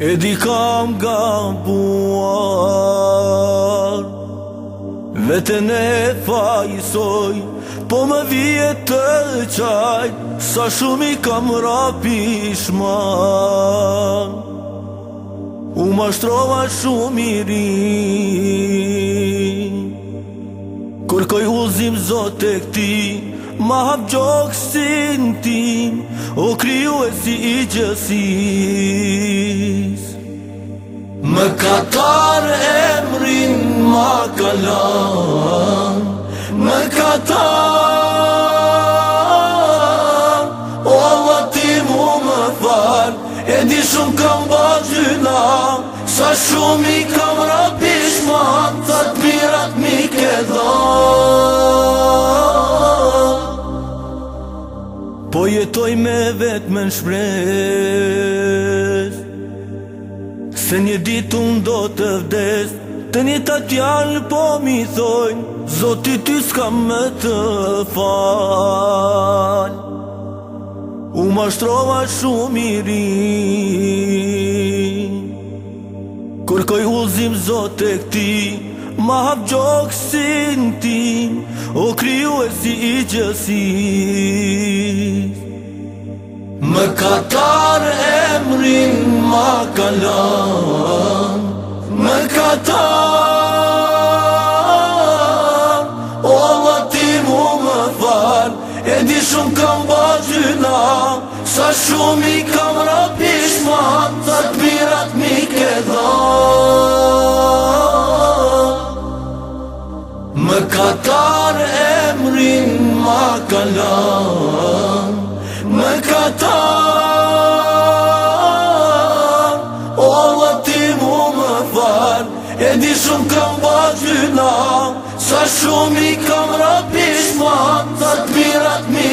E di kam gam buar Vete ne fa Po më vjet të qaj Sa shumë i kam rapi shma U ma shtrova shumë i ri Kërkoj u zim zote këti Ma hap gjokë si në tim O kryu e si i gjësis Më katar e mërin ma kalan Më katar O ma ti mu më far E di shumë kam ba gjyna Sa shumë i kam ra Po jetoj me vetë me në shpres Se një dit unë do të vdes Të një të tjallë po mi thojnë Zotit ty s'ka me të falë U ma shtrova shumë i ri Kërkoj u zote këti Ma hap gjokë si në tim O kryu e si i gjësi Më katar e mërin Ma kalan Më katar O më ti mu më far E di shumë kam bëgjyna Sa shumë i kam rapishma Sa të bërë katar emrin ma kalan me katar O Allah ti mu më far E di shumë kam ba Sa shumë i kam rapishma Sa të mirat mi